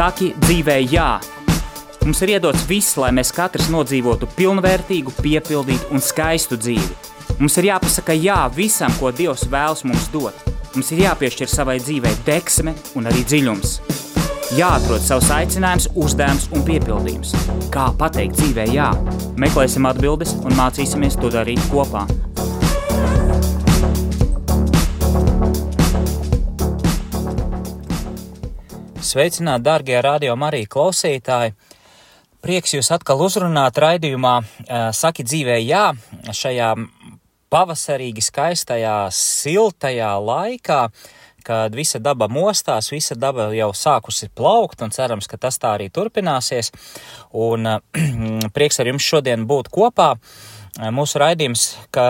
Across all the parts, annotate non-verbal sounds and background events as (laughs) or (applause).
Saki dzīvē jā! Mums ir iedots viss, lai mēs katrs nodzīvotu pilnvērtīgu, piepildītu un skaistu dzīvi. Mums ir jāpasaka jā visam, ko Dievs vēlas mums dot. Mums ir jāpiešķir savai dzīvei deksme un arī dziļums. Jāatrod savs aicinājums, uzdevums un piepildījums. Kā pateikt dzīvē jā? Meklēsim atbildes un mācīsimies to darīt kopā. Sveicināti, darbie radio Marija klausītāji! Prieks jūs atkal uzrunāt raidījumā Saki dzīvē jā, šajā pavasarīgi skaistajā, siltajā laikā, kad visa daba mostās, visa daba jau sākusi plaukt, un cerams, ka tas tā arī turpināsies. Un (clears throat) prieks ar jums šodien būt kopā. Mūsu raidījums, ka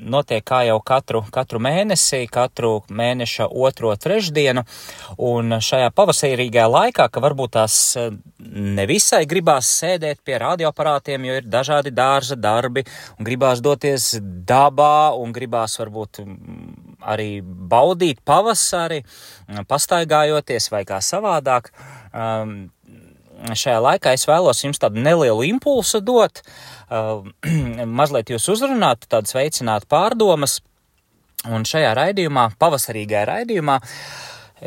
notiek kā jau katru, katru mēnesi, katru mēneša otro trešdienu, un šajā pavasarīgajā laikā, ka varbūt tās eh, nevisai gribās sēdēt pie radioaparātiem, jo ir dažādi dārza darbi, un gribās doties dabā, un gribās varbūt mm, arī baudīt pavasari, pastaigājoties vai kā savādāk. Um, šajā laikā es vēlos jums tādu nelielu impulsu dot, uh, (clears throat) mazliet jūs uzrunāt, tādas veicināt pārdomas. Un šajā raidījumā, pavasarīgajā raidījumā,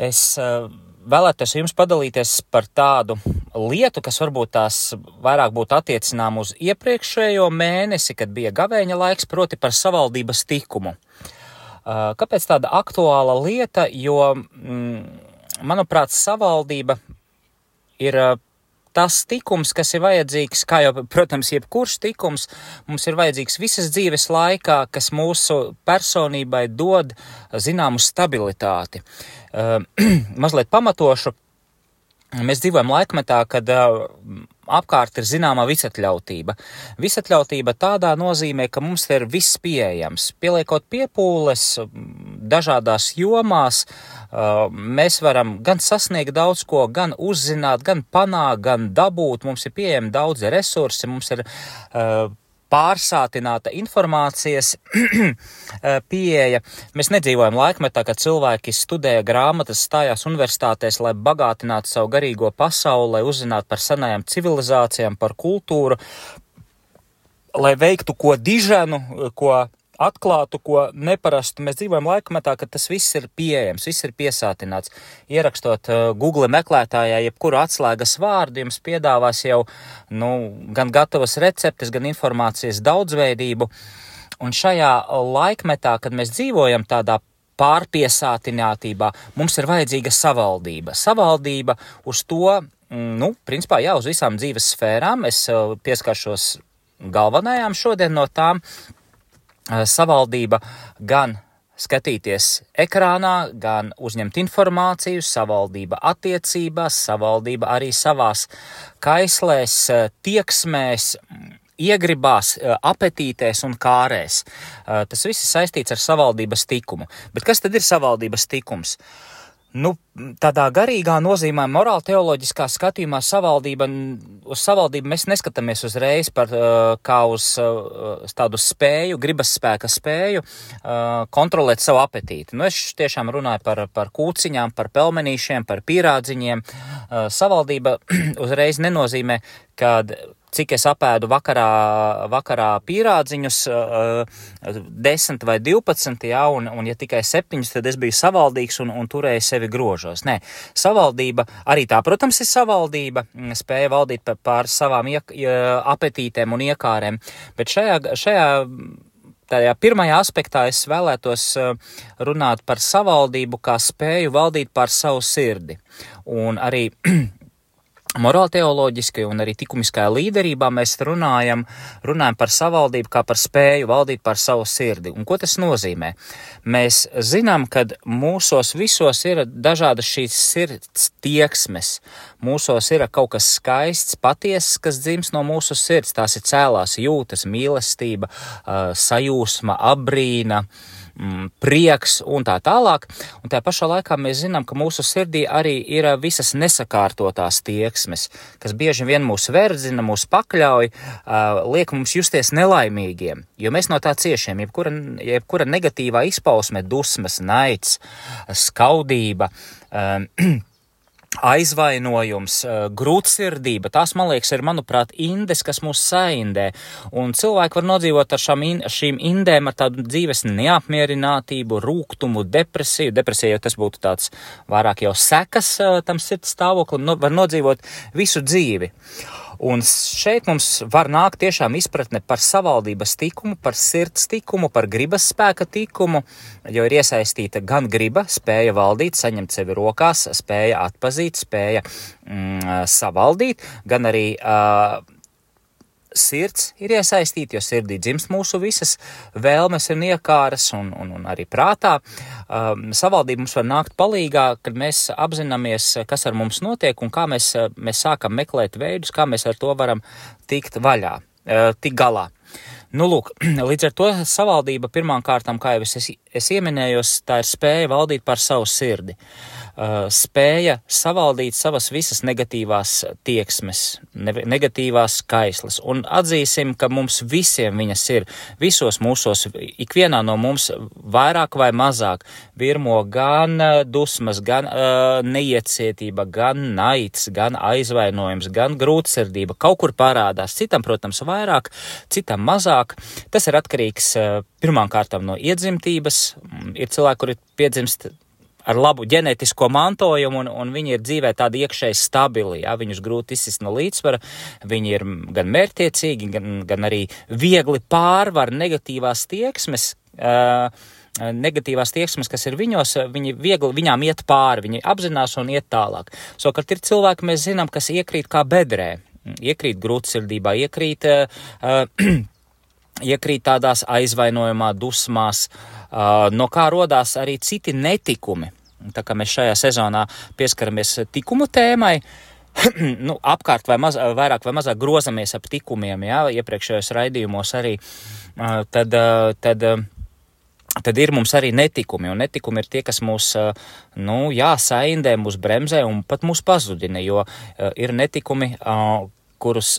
es uh, vēlētos jums padalīties par tādu lietu, kas varbūt tās vairāk būtu attiecinām uz iepriekšējo mēnesi, kad bija gavēņa laiks, proti par savaldības tikumu. Uh, kāpēc tāda aktuāla lieta? Jo, mm, manuprāt, savaldība ir tas tikums, kas ir vajadzīgs, kā jau, protams, jebkurš tikums, mums ir vajadzīgs visas dzīves laikā, kas mūsu personībai dod zināmu stabilitāti. Uh, (clears throat) mazliet pamatošu. Mēs dzīvojam laikmetā, kad uh, apkārt ir zināma visatļautība. Visatļautība tādā nozīmē, ka mums ir viss pieejams. Pieliekot piepūles dažādās jomās, mēs varam gan sasniegt daudz ko, gan uzzināt, gan panākt, gan dabūt. Mums ir pieejami daudzi resursi, mums ir pārsātināta informācijas eh, (clears throat) pieeja. Mēs nedzīvojam laikmetā, kad cilvēki studēja grāmatas, stājās universitātēs, lai bagātinātu savu garīgo pasauli, lai uzzinātu par senajām civilizācijām, par kultūru, lai veiktu ko diženu, ko atklātu, ko neparastu. Mēs dzīvojam laikmetā, kad tas viss ir pieejams, viss ir piesātināts. Ierakstot uh, Google meklētājā, jebkuru atslēgas vārdu, jums piedāvās jau nu, gan gatavas receptes, gan informācijas daudzveidību. Un šajā laikmetā, kad mēs dzīvojam tādā pārpiesātinātībā, mums ir vajadzīga savaldība. Savaldība uz to, mm, nu, principā, jā, uz visām dzīves sfērām. Es uh, pieskaršos galvenajām šodien no tām. Eh, savaldība gan skatīties ekrānā, gan uzņemt informāciju, savaldība attiecībās, savaldība arī savās kaislēs, eh, tieksmēs, iegribās, eh, apetītēs un kārēs. Tas viss ir saistīts ar savaldības tikumu. Bet kas tad ir savaldības tikums? Uh, Nu, tādā garīgā nozīmē, morāla teoloģiskā skatījumā savaldība, uz savaldību mēs neskatāmies uzreiz par kā uz tādu spēju, gribas spēka spēju kontrolēt savu apetīti. Nu, es tiešām runāju par, par kūciņām, par pelmenīšiem, par pīrādziņiem. Savaldība (clears throat) uzreiz nenozīmē, kad cik es apēdu vakarā, vakarā pīrādziņus, uh, 10 vai 12, jā, un, un ja tikai 7, tad es biju savaldīgs un, un turēju sevi grožos. Nē, savaldība arī tā, protams, ir savaldība, spēja valdīt pār savām iek, apetītēm un iekārēm, bet šajā, šajā tajā pirmajā aspektā es vēlētos runāt par savaldību kā spēju valdīt pār savu sirdi. Un arī (clears throat) Morāla teoloģiski un arī likumiskajā līderībā mēs runājam, runājam par savaldību kā par spēju valdīt par savu sirdi. Un ko tas nozīmē? Mēs zinām, ka mūsos visos ir dažādas šīs sirds tieksmes. Mūsos ir kaut kas skaists, patiesis, kas dzims no mūsu sirds. Tās ir cēlās jūtas, mīlestība, sajūsma, abrīna mm, prieks un tā tālāk. Un tā pašā laikā mēs zinām, ka mūsu sirdī arī ir visas nesakārtotās tieksmes, kas bieži vien mūs verdzina, mūs pakļauj, uh, liek mums justies nelaimīgiem, jo mēs no tā ciešiem. Jebkura, jebkura negatīvā izpausme, dusmas, naids, skaudība. Um, (clears throat) aizvainojums, grūtsirdība. Tās, man liekas, ir, manuprāt, indes, kas mūs saindē. Un cilvēki var nodzīvot ar in, šīm indēm, ar tādu dzīves neapmierinātību, rūgtumu, depresiju. Depresija jau tas būtu tāds vairāk jau sekas tam sirds stāvoklim, no, var nodzīvot visu dzīvi. Un šeit mums var nākt tiešām izpratne par savaldības tikumu, par sirds tikumu, par gribas spēka tikumu, jo ir iesaistīta gan griba, spēja valdīt, saņemt sevi rokās, spēja atpazīt, spēja mm, savaldīt, gan arī uh, sirds ir iesaistīta, jo sirdī dzimst mūsu visas vēlmes un iekāras, un, un, un arī prātā. Um, savaldība mums var nākt palīgā, kad mēs apzināmies, kas ar mums notiek un kā mēs, mēs sākam meklēt veidus, kā mēs ar to varam tikt vaļā, uh, tikt galā. Nu, lūk, (clears throat) līdz ar to savaldība pirmām kārtām, kā jau es, es, es ieminējos, tā ir spēja valdīt par savu sirdi. Uh, spēja savaldīt savas visas negatīvās tieksmes, negatīvās skaislas. Un atzīsim, ka mums visiem viņas ir, visos mūsos, ikvienā no mums vairāk vai mazāk virmo gan uh, dusmas, gan uh, neiecietība, gan naids, gan aizvainojums, gan grūtsirdība. Kaut kur parādās, citam, protams, vairāk, citam mazāk. Tas ir atkarīgs uh, pirmām kārtām no iedzimtības. Ir cilvēki, kuri piedzimst ar labu ģenētisko mantojumu, un, un viņi ir dzīvē tādi iekšēji stabili. Jā, viņus grūti izsist no līdzsvara, viņi ir gan mērķiecīgi, gan, gan arī viegli pārvar negatīvās tieksmes. Uh, negatīvās tieksmes, kas ir viņos, viņi viegli viņām iet pāri, viņi apzinās un iet tālāk. Savukārt ir cilvēki, mēs zinām, kas iekrīt kā bedrē, iekrīt grūtsirdībā, iekrīt, uh, (clears throat) iekrīt tādās aizvainojumā, dusmās, Uh, no kā rodās arī citi netikumi. Tā kā mēs šajā sezonā pieskaramies tikumu tēmai, (clears throat) nu, apkārt vai maz, vairāk vai mazāk grozamies ap tikumiem, jā, iepriekšējos raidījumos arī, uh, tad, uh, tad, tad ir mums arī netikumi, un netikumi ir tie, kas mūs, nu, jā, saindē, mūs bremzē un pat mūs pazudina, jo ir netikumi, kurus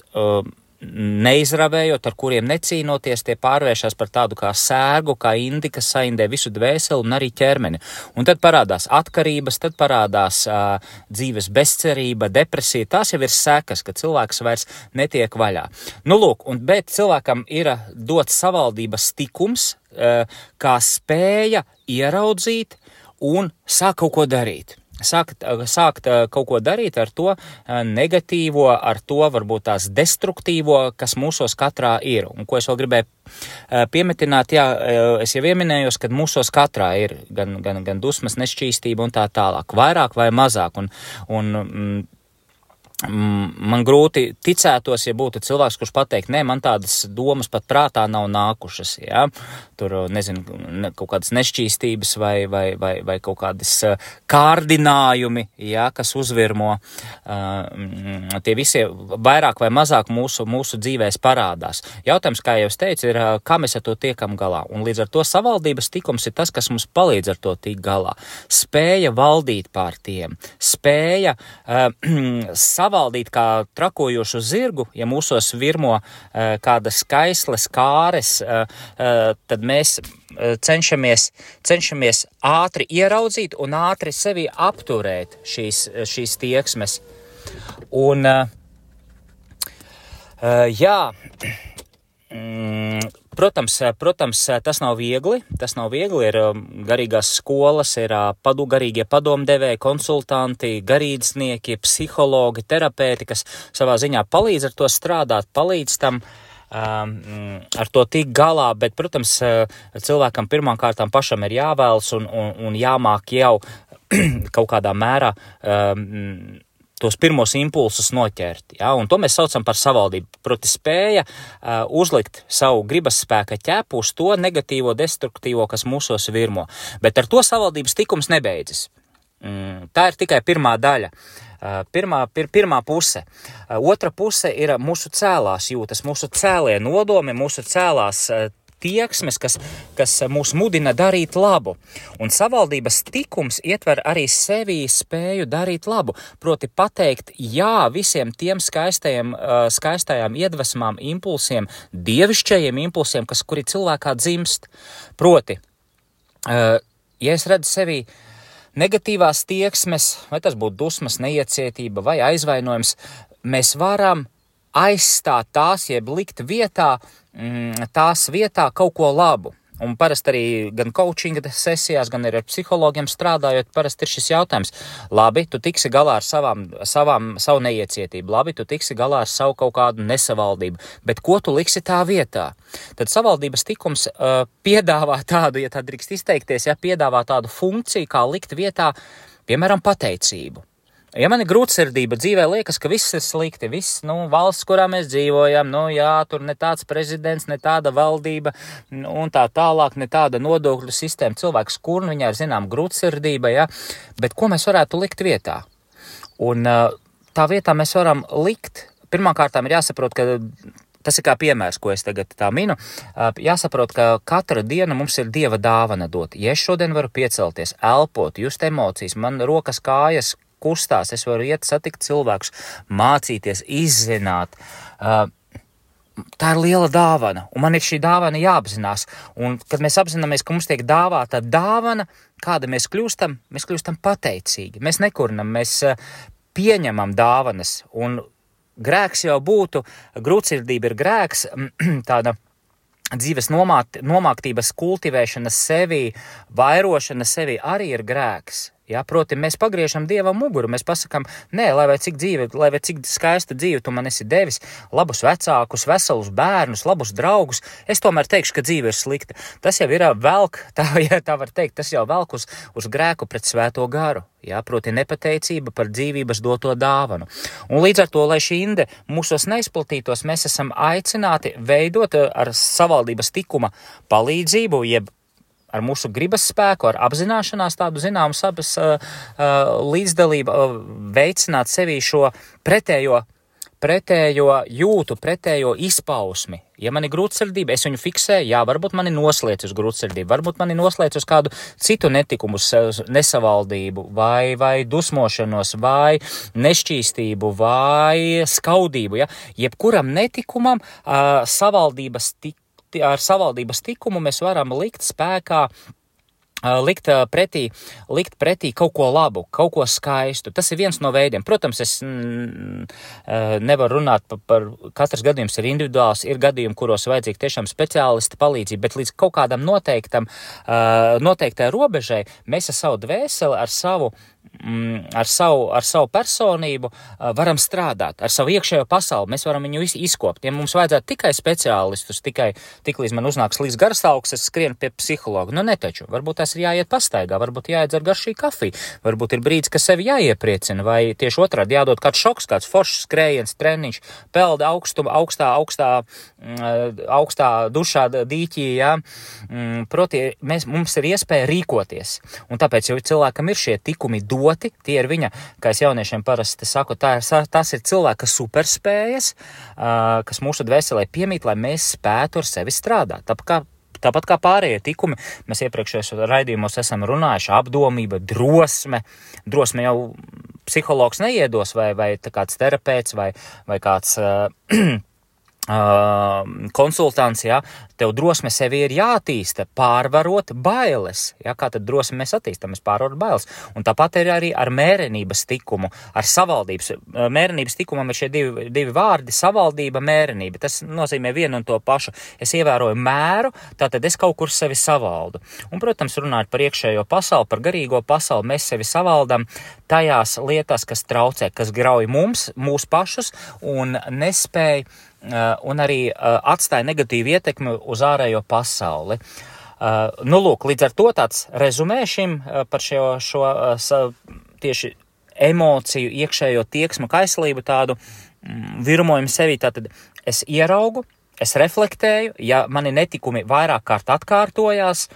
neizravējot, ar kuriem necīnoties, tie pārvēršas par tādu kā sērgu, kā indi, kas saindē visu dvēseli un arī ķermeni. Un tad parādās atkarības, tad parādās uh, dzīves bezcerība, depresija. Tās jau ir sekas, ka cilvēks vairs netiek vaļā. Nu, lūk, un, bet cilvēkam ir dots savaldības tikums, uh, kā spēja ieraudzīt un sāk kaut ko darīt sākt, sākt kaut ko darīt ar to negatīvo, ar to varbūt tās destruktīvo, kas mūsos katrā ir. Un ko es vēl gribēju piemetināt, jā, es jau ieminējos, ka mūsos katrā ir gan, gan, gan dusmas, nešķīstība un tā tālāk, vairāk vai mazāk. Un, un, mm, man grūti ticētos, ja būtu cilvēks, kurš pateikt, nē, man tādas domas pat prātā nav nākušas, jā, tur, nezinu, kaut kādas nešķīstības vai, vai, vai, vai kaut kādas kārdinājumi, jā, kas uzvirmo, uh, tie visi vairāk vai mazāk mūsu, mūsu dzīvēs parādās. Jautājums, kā jau es teicu, ir, kā mēs ar to tiekam galā, un līdz ar to savaldības tikums ir tas, kas mums palīdz ar to tikt galā. Spēja valdīt pār tiem, spēja uh, (clears throat) savaldīt kā trakojošu zirgu, ja mūsos virmo uh, kādas skaislas kāres, uh, uh, tad mēs cenšamies, cenšamies ātri ieraudzīt un ātri sevi apturēt šīs, šīs tieksmes. Un, jā, (clears throat) mm, Protams, protams, tas nav viegli. Tas nav viegli. Ir um, garīgās skolas, ir padu, garīgie padomdevēji, konsultanti, garīdznieki, psihologi, terapeiti, kas savā ziņā palīdz ar to strādāt, palīdz tam um, ar to tikt galā, bet, protams, cilvēkam pirmām kārtām pašam ir jāvēlas un, un, un jāmāk jau (clears throat) kaut kādā mērā um, tos pirmos impulsus noķert. Ja? Un to mēs saucam par savaldību. Proti, spēja uh, uzlikt savu gribas spēka ķēpu uz to negatīvo, destruktīvo, kas mūsos virmo. Bet ar to savaldības tikums nebeidzas. Mm, tā ir tikai pirmā daļa. Uh, pirmā, pir, pirmā puse. Uh, otra puse ir mūsu cēlās jūtas, mūsu cēlie nodomi, mūsu cēlās uh, tieksmes, kas, kas mūs mudina darīt labu. Un savaldības tikums ietver arī sevī spēju darīt labu, proti pateikt jā visiem tiem skaistajiem, skaistajām iedvesmām, impulsiem, dievišķajiem impulsiem, kas kuri cilvēkā dzimst. Proti, ja es redzu sevī negatīvās tieksmes, vai tas būtu dusmas, neiecietība vai aizvainojums, mēs varam aizstāt tās, jeb likt vietā, mm, tās vietā kaut ko labu. Un parasti arī gan coachinga sesijās, gan ar psihologiem strādājot, parasti ir šis jautājums. Labi, tu tiksi galā ar savām, savām, savu neiecietību, labi, tu tiksi galā ar savu kaut kādu nesavaldību, bet ko tu liksi tā vietā? Tad savaldības tikums uh, piedāvā tādu, ja tā drīkst izteikties, ja piedāvā tādu funkciju, kā likt vietā, piemēram, pateicību. Ja man ir grūtsirdība dzīvē, liekas, ka viss ir slikti, viss, nu, valsts, kurā mēs dzīvojam, nu, jā, tur ne tāds prezidents, ne tāda valdība, un tā tālāk, ne tāda nodokļu sistēma, cilvēks, kur nu viņā ir, zinām, grūtsirdība, jā, bet ko mēs varētu likt vietā? Un tā vietā mēs varam likt, pirmkārtām ir jāsaprot, ka Tas ir kā piemērs, ko es tagad tā minu. Jāsaprot, ka katra diena mums ir dieva dāvana dot. Ja es šodien varu piecelties, elpot, just emocijas, man rokas, kājas, kustās, es varu iet satikt cilvēkus, mācīties, izzināt. Uh, Tā ir liela dāvana, un man ir šī dāvana jāapzinās. Un, kad mēs apzināmies, ka mums tiek dāvāta dāvana, kāda mēs kļūstam, mēs kļūstam pateicīgi. Mēs nekurinam, mēs pieņemam dāvanas, un grēks jau būtu, grūtsirdība ir grēks, tāda dzīves nomāt, nomāktības kultivēšana sevī, vairošana sevī arī ir grēks. Ja, proti, mēs pagriežam dievam muguru, mēs pasakām, nē, lai vai cik dzīve, lai vai cik skaista dzīve tu man esi devis, labus vecākus, veselus bērnus, labus draugus, es tomēr teikšu, ka dzīve ir slikta. Tas jau ir velk, (laughs) tā, ja tā var teikt, tas jau velk uz, uz grēku pret svēto garu. Ja, proti, nepateicība par dzīvības doto dāvanu. Un līdz ar to, lai šī inde mūsos neizplatītos, mēs esam aicināti veidot ar savaldības tikuma palīdzību, jeb ar mūsu gribas spēku, ar apzināšanās tādu zināmu sabas uh, uh, līdzdalību, uh, veicināt sevī šo pretējo, pretējo jūtu, pretējo izpausmi. Ja man ir grūtsirdība, es viņu fiksēju, jā, varbūt mani noslēdz uz grūtsirdību, varbūt mani noslēdz uz kādu citu netikumu, nesavaldību, vai, vai dusmošanos, vai nešķīstību, vai skaudību. Ja? Jebkuram netikumam uh, savaldības tik ar savaldības tikumu mēs varam likt spēkā likt pretī, likt pretī kaut ko labu, kaut ko skaistu. Tas ir viens no veidiem. Protams, es mm, nevaru runāt par, par katrs gadījums ir individuāls, ir gadījumi, kuros vajadzīga tiešām speciālista palīdzība, bet līdz kaut kādam noteiktam, noteiktai robežai mēs ar savu dvēseli, ar savu mm, ar, savu, ar savu personību uh, varam strādāt, ar savu iekšējo pasauli. Mēs varam viņu izkopt. Ja mums vajadzētu tikai speciālistus, tikai tik līdz man uznāks līdz garstāvoklis, es skrienu pie psihologa. Nu, netaču. Varbūt tas ir jāiet pastaigā, varbūt jāiedzer garšī kafija, varbūt ir brīdis, ka sevi jāiepriecina, vai tieši otrādi jādod kāds šoks, kāds foršs skrējiens, treniņš, peld augstuma, augstā, augstā, mm, augstā dušā dīķī, jā. Mm, proti, mēs, mums ir iespēja rīkoties. Un tāpēc, jo cilvēkam ir šie tikumi doti. Tie ir viņa, kā es jauniešiem parasti saku, tā ir, tas ir cilvēka superspējas, kas mūsu dvēselē piemīt, lai mēs spētu ar sevi strādāt. Tāpēc Tāpat kā pārējie tikumi, mēs iepriekšējos raidījumos esam runājuši, apdomība, drosme. Drosme jau psihologs neiedos, vai, vai kāds terapeits, vai, vai kāds uh, (clears throat) konsultants, ja, tev drosme sevi ir jātīsta, pārvarot bailes. Ja, kā tad drosme mēs attīstam, mēs pārvaram bailes. Un tāpat ir arī ar mērenības tikumu, ar savaldības. Mērenības tikumam ir šie divi, divi vārdi - savaldība, mērenība. Tas nozīmē vienu un to pašu. Es ievēroju mēru, tātad es kaut kur sevi savaldu. Un, protams, runājot par iekšējo pasauli, par garīgo pasauli, mēs sevi savaldam tajās lietās, kas traucē, kas grauj mums, mūs pašus un nespēj un arī uh, atstāja negatīvu ietekmi uz ārējo pasauli. Uh, nu, lūk, līdz ar to tāds rezumē šim par šo, šo tieši emociju, iekšējo tieksmu, kaislību, tādu mm, virmojumu sevī. Tātad es ieraugu, es reflektēju, ja mani netikumi vairāk kārt atkārtojās,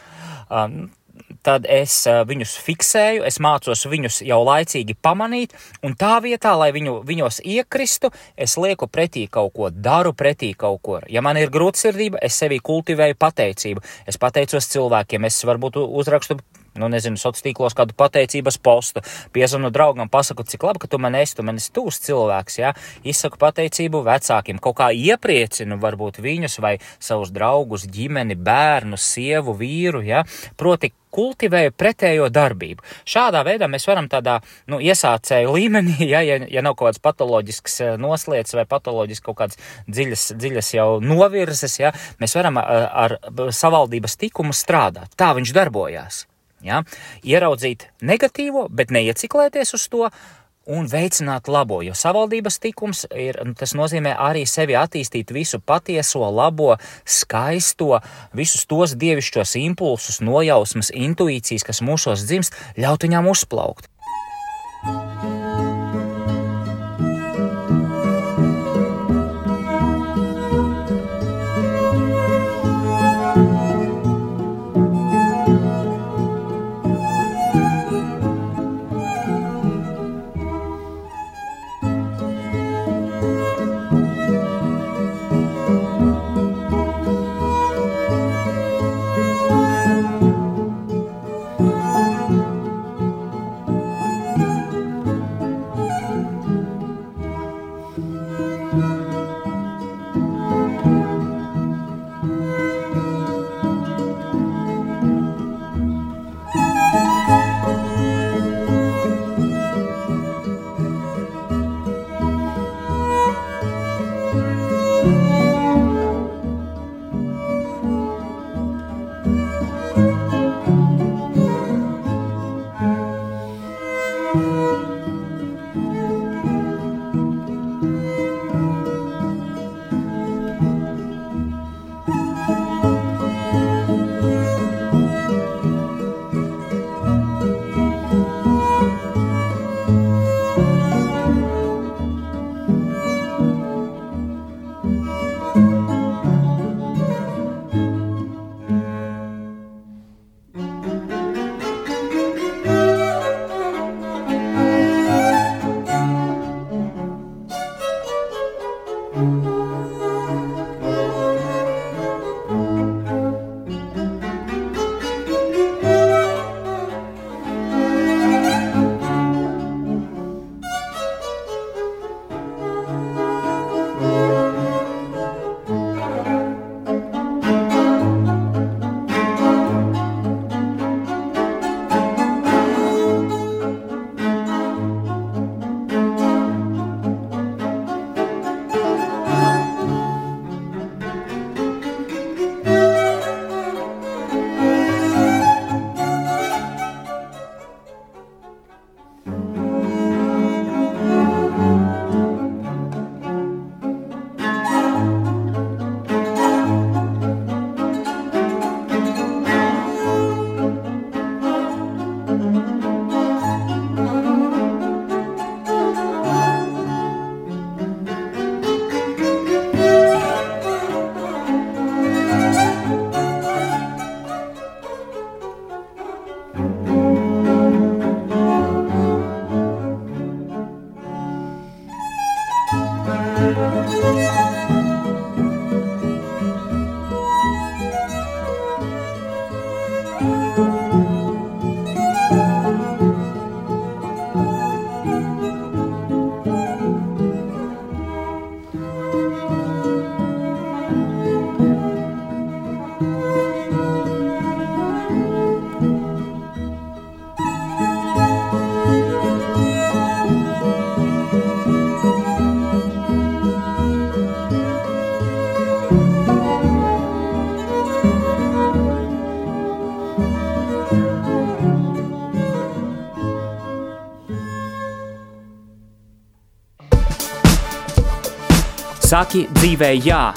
tad es viņus fiksēju, es mācos viņus jau laicīgi pamanīt, un tā vietā, lai viņu, viņos iekristu, es lieku pretī kaut ko, daru pretī kaut ko. Ja man ir grūtsirdība, es sevi kultivēju pateicību. Es pateicos cilvēkiem, es varbūt uzrakstu nu, nezinu, sociālos tīklos kādu pateicības postu, piezvanu draugam, pasaku, cik labi, ka tu man esi, tu man esi tūs cilvēks, jā, izsaku pateicību vecākiem, kaut kā iepriecinu varbūt viņus vai savus draugus, ģimeni, bērnu, sievu, vīru, jā, proti kultivēju pretējo darbību. Šādā veidā mēs varam tādā nu, iesācēju līmenī, (laughs) ja, ja, ja nav kaut kāds patoloģisks eh, noslēdz vai patoloģisks kaut kāds dziļas, dziļas jau novirzes, ja, mēs varam ar, ar savaldības tikumu strādāt. Tā viņš darbojās. Ja? Ieraudzīt negatīvo, bet neieciklēties uz to, un veicināt labo. Jo savaldības tikums ir, tas nozīmē arī sevi attīstīt visu patieso, labo, skaisto, visus tos dievišķos impulsus, nojausmas, intuīcijas, kas mūsos dzimst, ļaut viņām uzplaukt. Saki dzīvē jā.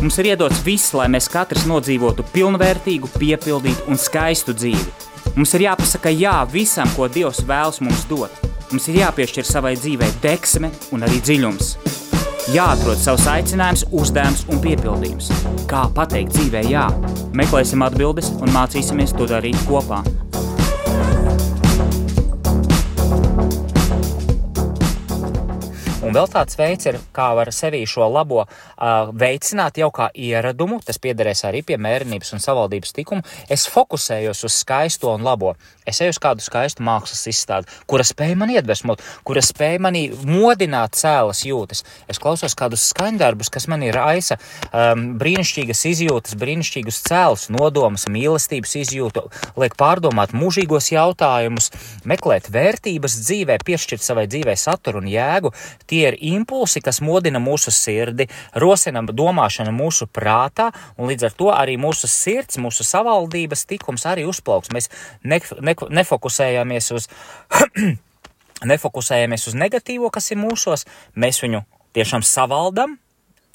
Mums ir iedots viss, lai mēs katrs nodzīvotu pilnvērtīgu, piepildītu un skaistu dzīvi. Mums ir jāpasaka jā visam, ko Dievs vēlas mums dot. Mums ir jāpiešķir savai dzīvei deksme un arī dziļums. Jāatrod savs aicinājums, uzdevums un piepildījums. Kā pateikt dzīvē jā? Meklēsim atbildes un mācīsimies to darīt kopā. Un vēl tāds veids ir, kā var sevī šo labo uh, veicināt jau kā ieradumu, tas piederēs arī pie mērenības un savaldības tikuma. Es fokusējos uz skaisto un labo. Es eju uz kādu skaistu mākslas izstādi, kura spēja man iedvesmot, kura spēja manī modināt cēlas jūtas. Es klausos kādus skaņdarbus, kas man ir aisa, um, brīnišķīgas izjūtas, brīnišķīgus cēlus, nodomus, mīlestības izjūtu, liek pārdomāt mūžīgos jautājumus, meklēt vērtības dzīvē, piešķirt savai dzīvē saturu un jēgu. Tie ir impulsi, kas modina mūsu sirdi, rosina domāšanu mūsu prātā, un līdz ar to arī mūsu sirds, mūsu savaldības tikums arī uzplauks. Mēs ne, ne, nefokusējamies uz, (clears throat) nefokusējamies uz negatīvo, kas ir mūsos, mēs viņu tiešām savaldam,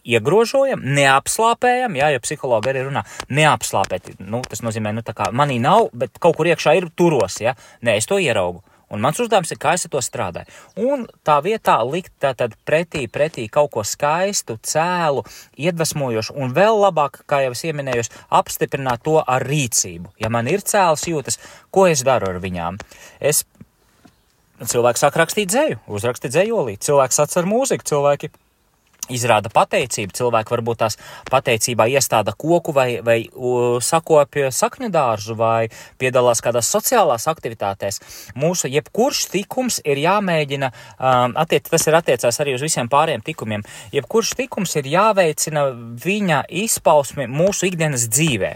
iegrožojam, neapslāpējam, jā, jo psihologi arī runā, neapslāpēt, nu, tas nozīmē, nu, tā kā manī nav, bet kaut kur iekšā ir turos, jā, nē, es to ieraugu. Un mans uzdevums ir, kā es ar to strādāju. Un tā vietā likt tātad pretī, pretī kaut ko skaistu, cēlu, iedvesmojošu un vēl labāk, kā jau es ieminēju, apstiprināt to ar rīcību. Ja man ir cēls jūtas, ko es daru ar viņām? Es cilvēks sāk rakstīt dzēju, uzrakstīt dzējolī, cilvēks atcer mūziku, cilvēki izrāda pateicību. Cilvēki varbūt tās pateicībā iestāda koku vai, vai sakopja sakņu dārzu vai piedalās kādās sociālās aktivitātēs. Mūsu jebkurš tikums ir jāmēģina, um, attiec, tas ir attiecās arī uz visiem pāriem tikumiem, jebkurš tikums ir jāveicina viņa izpausmi mūsu ikdienas dzīvē.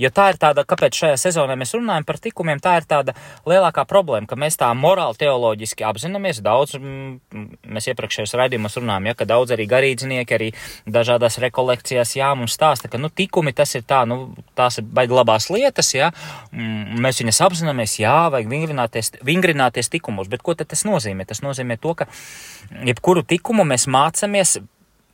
Jo tā ir tāda, kāpēc šajā sezonā mēs runājam par tikumiem, tā ir tāda lielākā problēma, ka mēs tā morāli teoloģiski apzināmies. Daudz, mēs iepriekšējos raidījumos runājam, ja, ka daudz arī garīdznieki, arī dažādās rekolekcijās, jā, mums stāsta, ka, nu, tikumi tas ir tā, nu, tās ir baigi labās lietas, jā, mēs viņas apzināmies, jā, vajag vingrināties, vingrināties tikumos, bet ko tad tas nozīmē? Tas nozīmē to, ka jebkuru tikumu mēs mācamies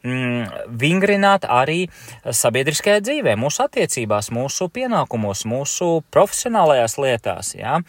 mm, vingrināt arī sabiedriskajā dzīvē, mūsu attiecībās, mūsu pienākumos, mūsu profesionālajās lietās. Ja?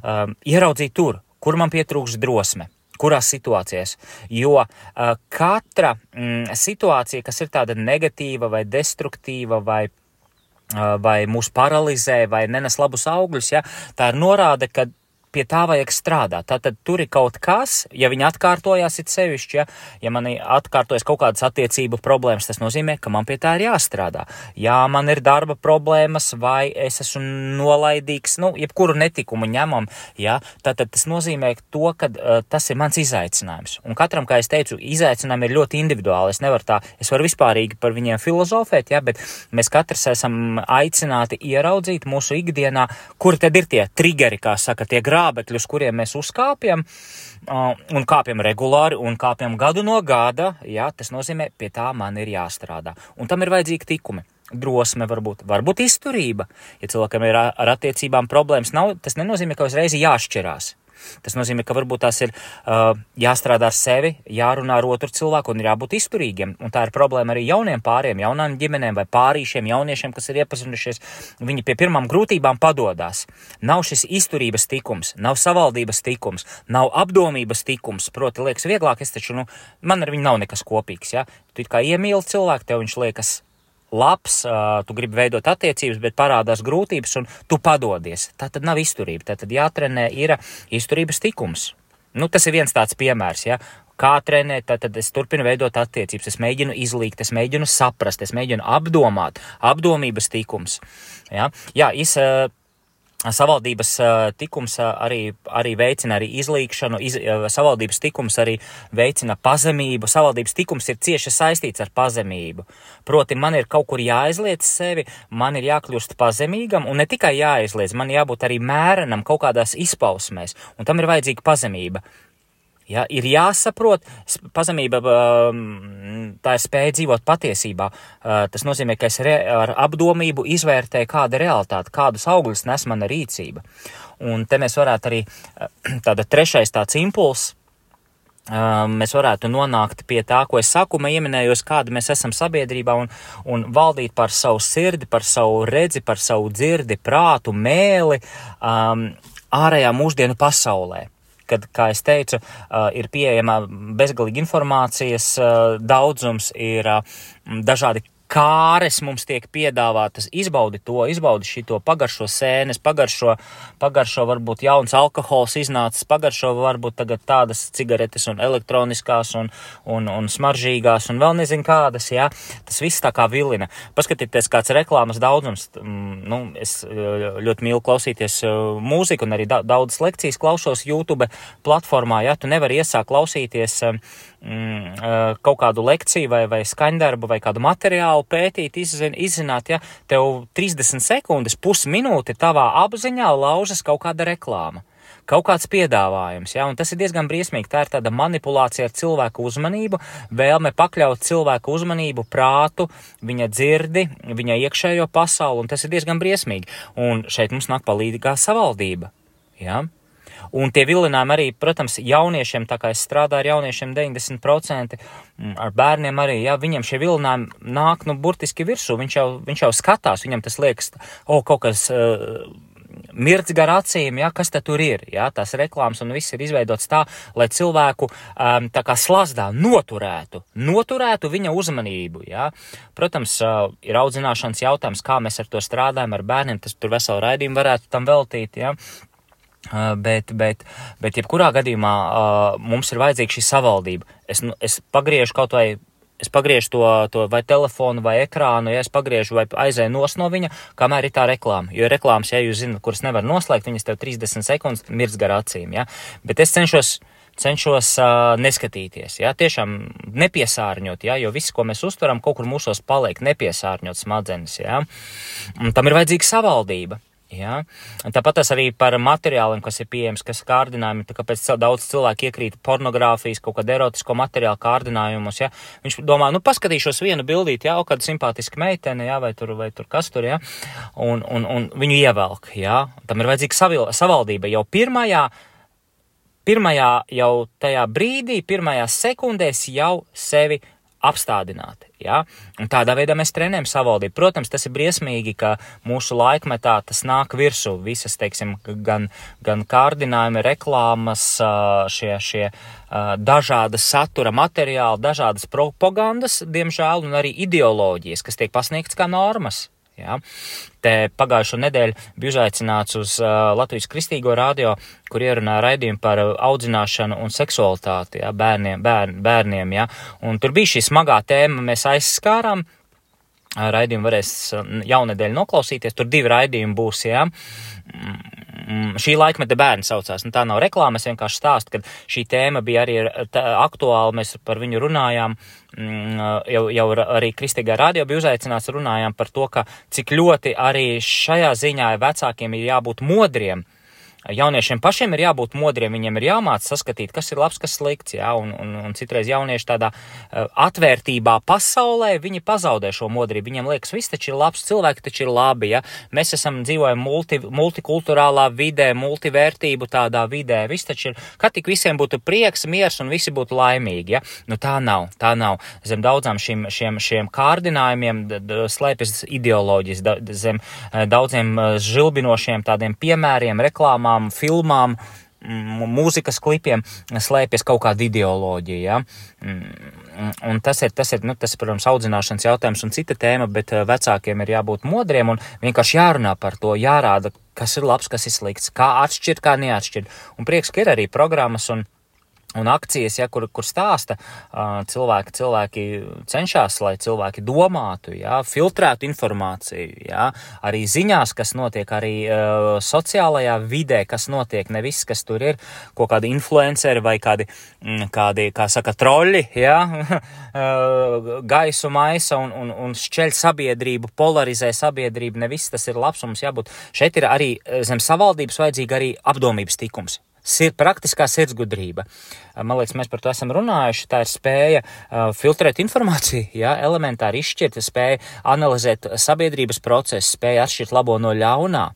Uh, ieraudzīt tur, kur man pietrūks drosme. Kurās situācijās? Jo uh, katra mm, situācija, kas ir tāda negatīva vai destruktīva vai uh, vai mūs paralizē, vai nenes labus augļus, ja, tā ir norāde, ka pie tā vajag strādāt. Tātad tur ir kaut kas, ja viņi atkārtojās, it sevišķi, ja, ja man atkārtojas kaut kādas attiecību problēmas, tas nozīmē, ka man pie tā ir jāstrādā. Ja man ir darba problēmas vai es esmu nolaidīgs, nu, jebkuru netikumu ņemam, ja, tātad tas nozīmē to, ka uh, tas ir mans izaicinājums. Un katram, kā es teicu, izaicinājumi ir ļoti individuāli. Es nevaru tā, es varu vispārīgi par viņiem filozofēt, ja, bet mēs katrs esam aicināti ieraudzīt mūsu ikdienā, kur tad ir tie triggeri, kā saka, tie grāmatā grābekļi, uz kuriem mēs uzkāpjam, un kāpjam regulāri, un kāpjam gadu no gada, jā, tas nozīmē, pie tā man ir jāstrādā. Un tam ir vajadzīgi tikumi drosme, varbūt, varbūt izturība. Ja cilvēkam ir ar attiecībām problēmas, nav, tas nenozīmē, ka uzreiz jāšķirās. Tas nozīmē, ka varbūt tās ir uh, jāstrādā ar sevi, jārunā ar otru cilvēku un ir jābūt izturīgiem. Un tā ir problēma arī jauniem pāriem, jaunām ģimenēm vai pārīšiem, jauniešiem, kas ir iepazinušies. Viņi pie pirmām grūtībām padodas. Nav šis izturības tikums, nav savaldības tikums, nav apdomības tikums. Proti, liekas vieglāk, es taču, nu, man ar viņu nav nekas kopīgs. Ja? Tu kā iemīli cilvēku, tev viņš liekas labs, tu gribi veidot attiecības, bet parādās grūtības un tu padodies. Tā tad nav izturība. Tā tad jātrenē ir izturības tikums. Nu, tas ir viens tāds piemērs, ja. Kā trenēt, tad, tad es turpinu veidot attiecības, es mēģinu izlīgt, es mēģinu saprast, es mēģinu apdomāt, apdomības tikums. Ja? Jā, es Savaldības tikums arī, arī veicina arī izlīkšanu, iz, savaldības tikums arī veicina pazemību. Savaldības tikums ir cieši saistīts ar pazemību. Proti, man ir kaut kur jāizliec sevi, man ir jākļūst pazemīgam, un ne tikai jāizliec, man jābūt arī mērenam kaut kādās izpausmēs, un tam ir vajadzīga pazemība. Ja, ir jāsaprot, pazemība tā ir spēja dzīvot patiesībā. Tas nozīmē, ka es re, ar apdomību izvērtēju, kāda ir realitāte, kādus augļus nes mana rīcība. Un te mēs varētu arī (clears throat) tāda trešais tāds impulss. Mēs varētu nonākt pie tā, ko es sākumā ieminēju, kāda mēs esam sabiedrībā un, un valdīt par savu sirdi, par savu redzi, par savu dzirdi, prātu, mēli um, ārējā mūsdienu pasaulē kad, kā es teicu, ir pieejama bezgalīga informācijas daudzums, ir dažādi kāres mums tiek piedāvātas, izbaudi to, izbaudi šito, pagaršo sēnes, pagaršo, pagaršo varbūt jauns alkohols iznācis, pagaršo varbūt tagad tādas cigaretes un elektroniskās un, un, un smaržīgās un vēl nezinu kādas, jā. Tas viss tā kā vilina. Paskatieties, kāds reklāmas daudzums, mm, nu, es ļoti mīlu klausīties mūziku un arī daudzas lekcijas klausos YouTube platformā, ja tu nevari iesākt klausīties mm, kaut kādu lekciju vai, vai skaņdarbu vai kādu materiālu pētīt, izzin, izzināt, ja tev 30 sekundes, pusminūte tavā apziņā laužas kaut kāda reklāma. Kaut kāds piedāvājums, ja, un tas ir diezgan briesmīgi. Tā ir tāda manipulācija ar cilvēku uzmanību, vēlme pakļaut cilvēku uzmanību, prātu, viņa dzirdi, viņa iekšējo pasauli, un tas ir diezgan briesmīgi. Un šeit mums nāk palīdzīgā savaldība. Ja? Un tie vilinājumi arī, protams, jauniešiem, tā kā es strādāju ar jauniešiem 90%, mm, ar bērniem arī, jā, viņiem šie vilinājumi nāk, nu, burtiski virsū, viņš jau, viņš jau skatās, viņam tas liekas, o, kaut kas. Uh, mirdz gar acīm, ja, kas tur ir. Ja, tās reklāmas un viss ir izveidots tā, lai cilvēku um, tā kā slazdā noturētu, noturētu viņa uzmanību. Ja. Protams, uh, ir audzināšanas jautājums, kā mēs ar to strādājam ar bērniem, tas tur veselu raidījumu varētu tam veltīt. Ja. Uh, bet, bet, bet jebkurā gadījumā uh, mums ir vajadzīga šī savaldība. Es, nu, es pagriežu kaut vai es pagriežu to, to vai telefonu vai ekrānu, ja es pagriežu vai aizēju nos no viņa, kamēr ir tā reklāma. Jo reklāmas, ja jūs zinat, kuras nevar noslēgt, viņas tev 30 sekundes mirdz gar acīm, ja. Bet es cenšos, cenšos uh, neskatīties, ja, tiešām nepiesārņot, ja, jo viss, ko mēs uztveram, kaut kur mūsos paliek nepiesārņot smadzenes, ja. Un tam ir vajadzīga savaldība. Ja? Tāpat tas arī par materiāliem, kas ir pieejams, kas kārdinājumi, tā kāpēc daudz cilvēku iekrīt pornogrāfijas, kaut kāda erotisko materiālu kārdinājumus, ja? Viņš domā, nu paskatīšos vienu bildīti, jā, ja, kāda simpātiska meitene, ja, vai tur, vai tur kas tur, jā, ja? un, un, un viņu ievelk, jā, tam ir vajadzīga savil, savaldība jau pirmajā, pirmajā jau tajā brīdī, pirmajās sekundēs jau sevi apstādināti. Ja? Un tādā veidā mēs trenējam savaldību. Protams, tas ir briesmīgi, ka mūsu laikmetā tas nāk virsū. Visas, teiksim, gan, gan kārdinājumi, reklāmas, šie, šie dažādas satura materiāli, dažādas propagandas, diemžēl, un arī ideoloģijas, kas tiek pasniegts kā normas. Ja? Te pagājušo nedēļu bija uzaicināts uz uh, Latvijas kristīgo radio, kur ierunāja raidījumu par audzināšanu un seksualitāti ja? bērniem, bērn, bērniem. Ja? Un tur bija šī smagā tēma, mēs aizskārām. Raidījumu varēs jaunedēļ noklausīties, tur divi raidījumi būs, jā. Ja? Mm, šī laikmeta bērni saucās. Nu, tā nav reklāma, es vienkārši stāstu, ka šī tēma bija arī tā, aktuāla, mēs par viņu runājām. Mm, jau, jau arī Kristīgā radio bija uzaicināts, runājām par to, ka cik ļoti arī šajā ziņā vecākiem ir jābūt modriem jauniešiem pašiem ir jābūt modriem, viņiem ir jāmāc saskatīt, kas ir labs, kas slikts, jā, un, un, un citreiz jaunieši tādā uh, atvērtībā pasaulē, viņi pazaudē šo modrību, viņiem liekas, viss taču ir labs, cilvēki taču ir labi, ja, mēs esam dzīvojam multi, multikulturālā vidē, multivērtību tādā vidē, viss taču ir, ka tik visiem būtu prieks, miers un visi būtu laimīgi, ja, nu tā nav, tā nav, zem daudzām šiem, šiem, šiem kārdinājumiem slēpjas ideoloģijas, da, zem daudziem žilbinošiem tādiem piemēriem, reklāmām, reklāmām, filmām, mūzikas klipiem slēpjas kaut kāda ideoloģija. Ja? Mm, un tas ir, tas ir, nu, tas, protams, audzināšanas jautājums un cita tēma, bet eh, vecākiem ir jābūt modriem un vienkārši jārunā par to, jārāda, kas ir labs, kas ir slikts, kā atšķirt, kā neatšķirt. Un prieks, ka ir arī programmas un Un akcijas, ja, kur, kur stāsta, cilvēki, cilvēki cenšas, lai cilvēki domātu, ja, filtrētu informāciju, ja, arī ziņās, kas notiek, arī uh, sociālajā vidē, kas notiek, ne viss, kas tur ir, ko kādi influenceri vai kādi, mm, kādi kā saka, troļi, ja, (laughs) gaisu maisa un, un, un šķeļ sabiedrību, polarizē sabiedrību, ne viss tas ir labs, mums jābūt. Šeit ir arī zem savaldības vajadzīga arī apdomības tikums sir, praktiskā sirdsgudrība. Man liekas, mēs par to esam runājuši. Tā ir spēja uh, filtrēt informāciju, (laughs) ja, elementāri izšķirt, spēja analizēt sabiedrības procesu, spēja atšķirt labo no ļaunā.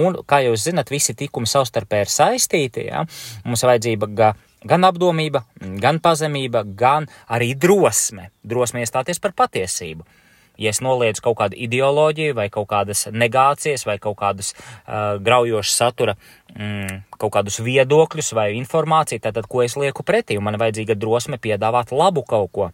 Un, kā jūs zinat, visi tikumi savstarpēji ir saistīti. Ja. Mums vajadzība ga, gan apdomība, gan pazemība, gan arī drosme. Drosme iestāties par patiesību ja es noliedzu kaut kādu ideoloģiju, vai kaut kādas negācijas, vai kaut kādus uh, graujošu satura, mm, kaut kādus viedokļus vai informāciju, tad, ko es lieku pretī, man vajadzīga drosme piedāvāt labu kaut ko.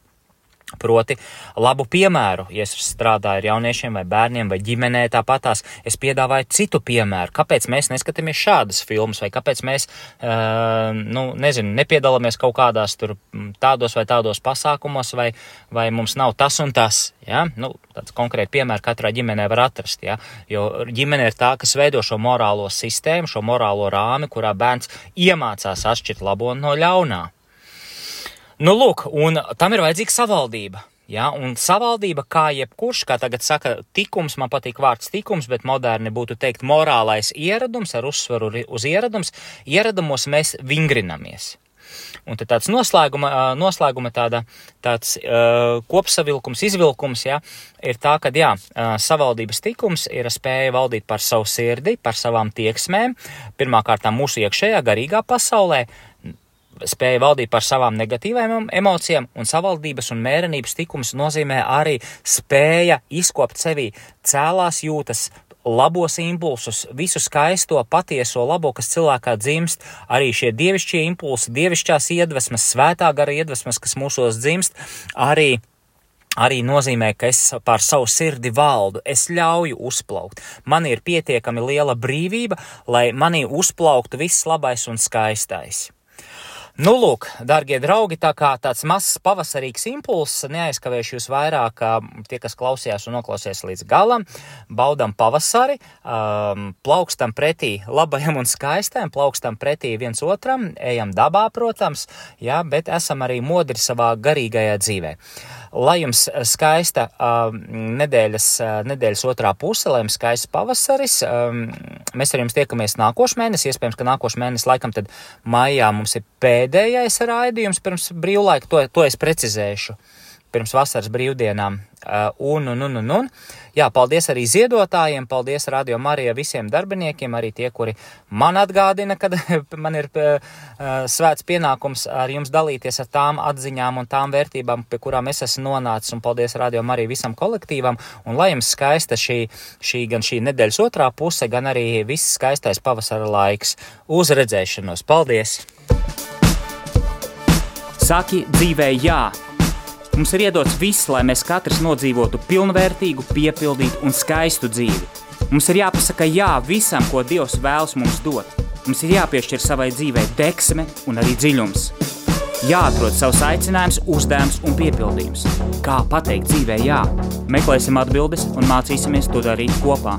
Proti, labu piemēru, ja es strādāju ar jauniešiem vai bērniem vai ģimenē, tāpatās es piedāvāju citu piemēru. Kāpēc mēs neskatāmies šādas filmas, vai kāpēc mēs, uh, nu, nezinu, nepiedalāmies kaut kādās tur tādos vai tādos pasākumos, vai, vai mums nav tas un tas. Ja? Nu, tāds konkrēti piemērs katrā ģimenē var atrast. Ja? Jo ģimene ir tā, kas veido šo morālo sistēmu, šo morālo rāmi, kurā bērns iemācās atšķirt labo no ļaunā. Nu, lūk, un tam ir vajadzīga savaldība. Ja, un savaldība, kā jebkurš, kā tagad saka, tikums, man patīk vārds tikums, bet moderni būtu teikt morālais ieradums ar uzsvaru uz ieradums, ieradumos mēs vingrinamies. Un tad tāds noslēguma, noslēguma tāda, tāds uh, kopsavilkums, izvilkums, ja, ir tā, ka, jā, savaldības tikums ir spēja valdīt par savu sirdi, par savām tieksmēm, pirmkārt mūsu iekšējā garīgā pasaulē, spēja valdīt par savām negatīvām emocijām, un savaldības un mērenības tikums nozīmē arī spēja izkopt sevī cēlās jūtas, labos impulsus, visu skaisto, patieso labo, kas cilvēkā dzimst, arī šie dievišķie impulsi, dievišķās iedvesmas, svētā gara iedvesmas, kas mūsos dzimst, arī arī nozīmē, ka es pār savu sirdi valdu, es ļauju uzplaukt. Man ir pietiekami liela brīvība, lai manī uzplauktu viss labais un skaistais. Nu, lūk, darbie draugi, tā kā tāds mazs pavasarīgs impulss, neaizkavēšu jūs vairāk, tie, kas klausījās un noklausījās līdz galam, baudam pavasari, um, plaukstam pretī labajam un skaistam, plaukstam pretī viens otram, ejam dabā, protams, jā, bet esam arī modri savā garīgajā dzīvē. Lai jums skaista uh, nedēļas, nedēļas otrā puse, lai jums skaists pavasaris, um, mēs ar jums tiekamies nākošais mēnesis, iespējams, ka nākošais mēnesis laikam tad maijā mums ir pēdējais raidījums pirms brīvlaika, to, to es precizēšu pirms vasaras brīvdienām. Uh, un, un, un, un, un. Jā, paldies arī ziedotājiem, paldies Radio Marijā visiem darbiniekiem, arī tie, kuri man atgādina, kad (laughs) man ir uh, svēts pienākums ar jums dalīties ar tām atziņām un tām vērtībām, pie kurām es esmu nonācis, un paldies Radio Marijā visam kolektīvam, un lai jums skaista šī, šī gan šī nedēļas otrā puse, gan arī viss skaistais pavasara laiks. Uz redzēšanos! Paldies! Saki dzīvē jā! Mums ir iedots viss, lai mēs katrs nodzīvotu pilnvērtīgu, piepildītu un skaistu dzīvi. Mums ir jāpasaka jā visam, ko Dievs vēlas mums dot. Mums ir jāpiešķir savai dzīvei deksme un arī dziļums. Jāatrod savs aicinājums, uzdevums un piepildījums. Kā pateikt dzīvē jā? Meklēsim atbildes un mācīsimies to darīt kopā.